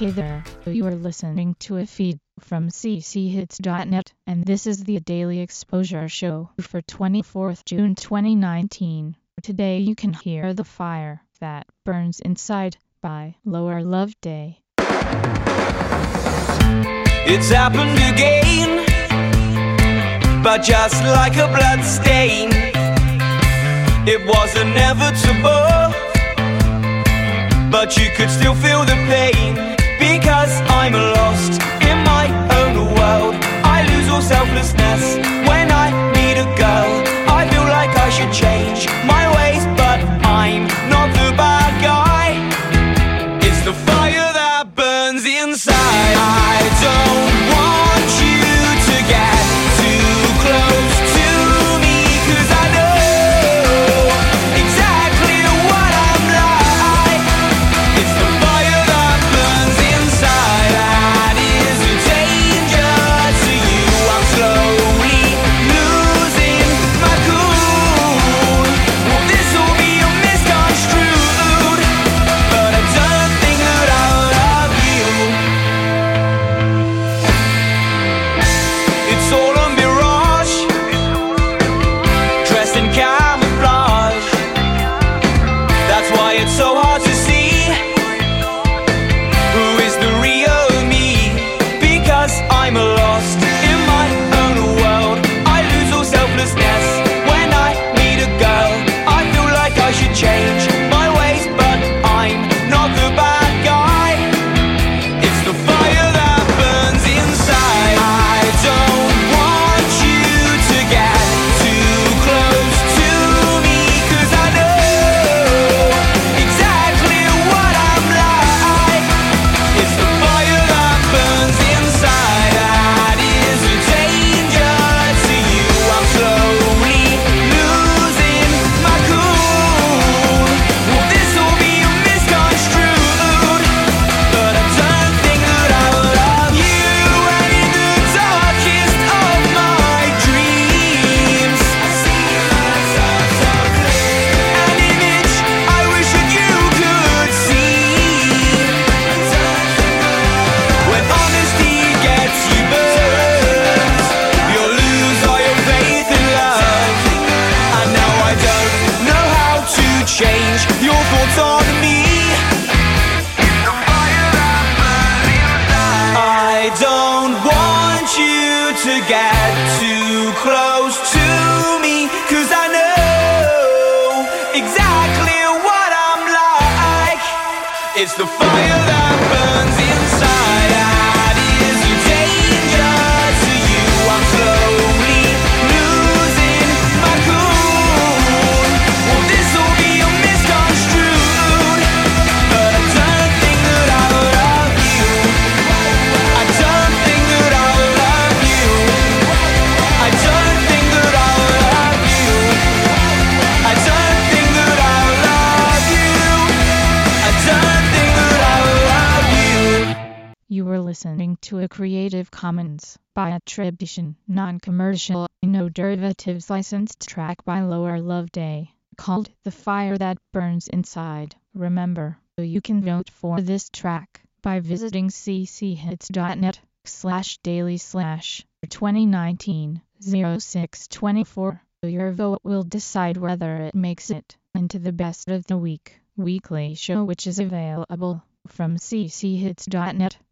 Hey there, you are listening to a feed from cchits.net, and this is the Daily Exposure Show for 24th June 2019. Today you can hear The Fire That Burns Inside by Lower Love Day. It's happened again, but just like a blood stain, it was inevitable. But you could still feel the pain to get too close to me, 'cause I know exactly what I'm like. It's the fire listening to a Creative Commons by attribution, non-commercial, no derivatives licensed track by Lower Love Day, called The Fire That Burns Inside. Remember, you can vote for this track by visiting cchits.net slash daily slash 2019 0624. Your vote will decide whether it makes it into the best of the week weekly show which is available from cchits.net